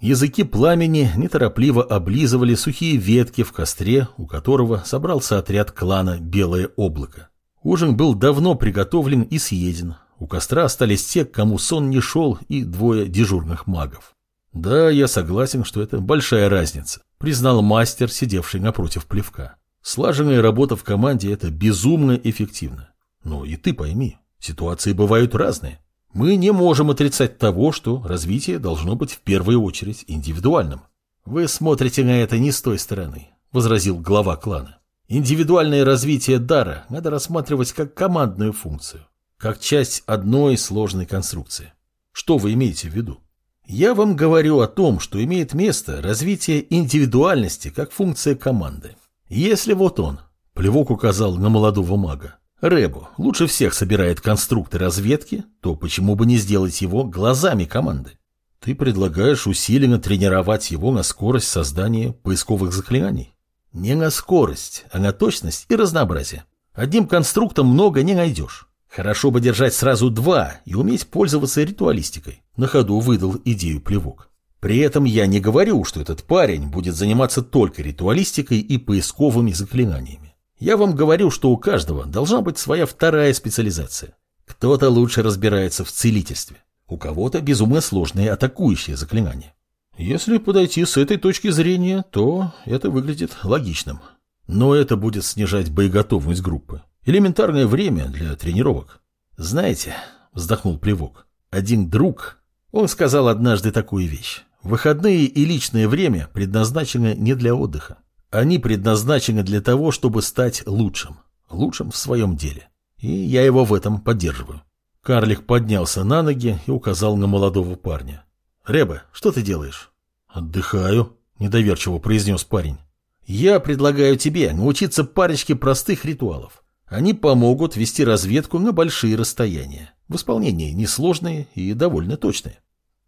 Языки пламени неторопливо облизывали сухие ветки в костре, у которого собрался отряд клана «Белое облако». Ужин был давно приготовлен и съеден. У костра остались те, кому сон не шел, и двое дежурных магов. Да, я согласен, что это большая разница, признал мастер, сидевший напротив плевка. Слаженная работа в команде – это безумно эффективно. Но и ты пойми, ситуации бывают разные. Мы не можем отрицать того, что развитие должно быть в первую очередь индивидуальным. Вы смотрите на это не с той стороны, возразил глава клана. Индивидуальное развитие дара надо рассматривать как командную функцию, как часть одной сложной конструкции. Что вы имеете в виду? Я вам говорю о том, что имеет место развитие индивидуальности как функция команды. Если вот он, плевок указал на молодого мага, Рэбу лучше всех собирает конструкты разведки, то почему бы не сделать его глазами команды? Ты предлагаешь усиленно тренировать его на скорость создания поисковых заклинаний? Не на скорость, а на точность и разнообразие. Одним конструктом много не найдешь. Хорошо бы держать сразу два и уметь пользоваться ритуалистикой. На ходу выдал идею плевок. При этом я не говорю, что этот парень будет заниматься только ритуалистикой и поисковыми заклинаниями. Я вам говорю, что у каждого должна быть своя вторая специализация. Кто-то лучше разбирается в целительстве, у кого-то безумно сложные атакующие заклинания. Если подойти с этой точки зрения, то это выглядит логичным. Но это будет снижать боеготовность группы. Элементарное время для тренировок. Знаете, вздохнул Плевок, один друг, он сказал однажды такую вещь. Выходные и личное время предназначены не для отдыха. Они предназначены для того, чтобы стать лучшим. Лучшим в своем деле. И я его в этом поддерживаю. Карлик поднялся на ноги и указал на молодого парня. «Реба, что ты делаешь?» «Отдыхаю», – недоверчиво произнес парень. «Я предлагаю тебе научиться парочке простых ритуалов. Они помогут вести разведку на большие расстояния. В исполнении несложные и довольно точные».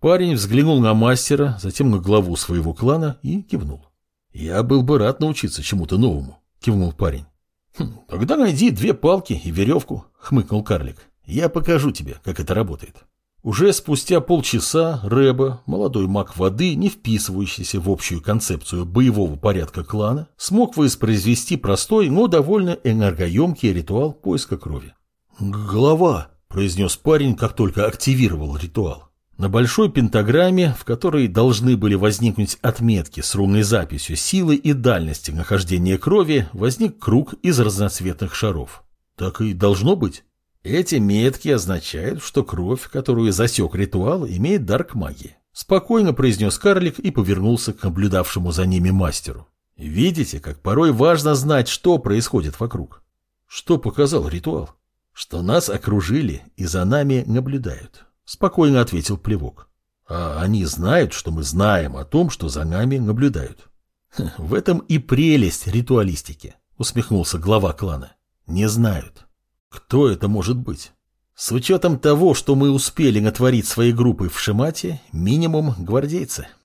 Парень взглянул на мастера, затем на главу своего клана и кивнул. «Я был бы рад научиться чему-то новому», — кивнул парень. «Хм, «Тогда найди две палки и веревку», — хмыкнул карлик. «Я покажу тебе, как это работает». Уже спустя полчаса Рэба, молодой маг воды, не вписывающийся в общую концепцию боевого порядка клана, смог воспроизвести простой, но довольно энергоемкий ритуал поиска крови. «Голова», — произнес парень, как только активировал ритуал. На большой пентаграмме, в которой должны были возникнуть отметки с рунной записью силы и дальности нахождения крови, возник круг из разноцветных шаров. Так и должно быть. Эти метки означают, что кровь, которую засек ритуал, имеет дар к магии. Спокойно произнес карлик и повернулся к наблюдавшему за ними мастеру. Видите, как порой важно знать, что происходит вокруг. Что показал ритуал? Что нас окружили и за нами наблюдают. Спокойно ответил Плевок. А они знают, что мы знаем о том, что за нами наблюдают. В этом и прелесть ритуалистики, усмехнулся глава клана. Не знают. Кто это может быть? С учетом того, что мы успели натворить своей группой в Шимате, минимум гвардейцы.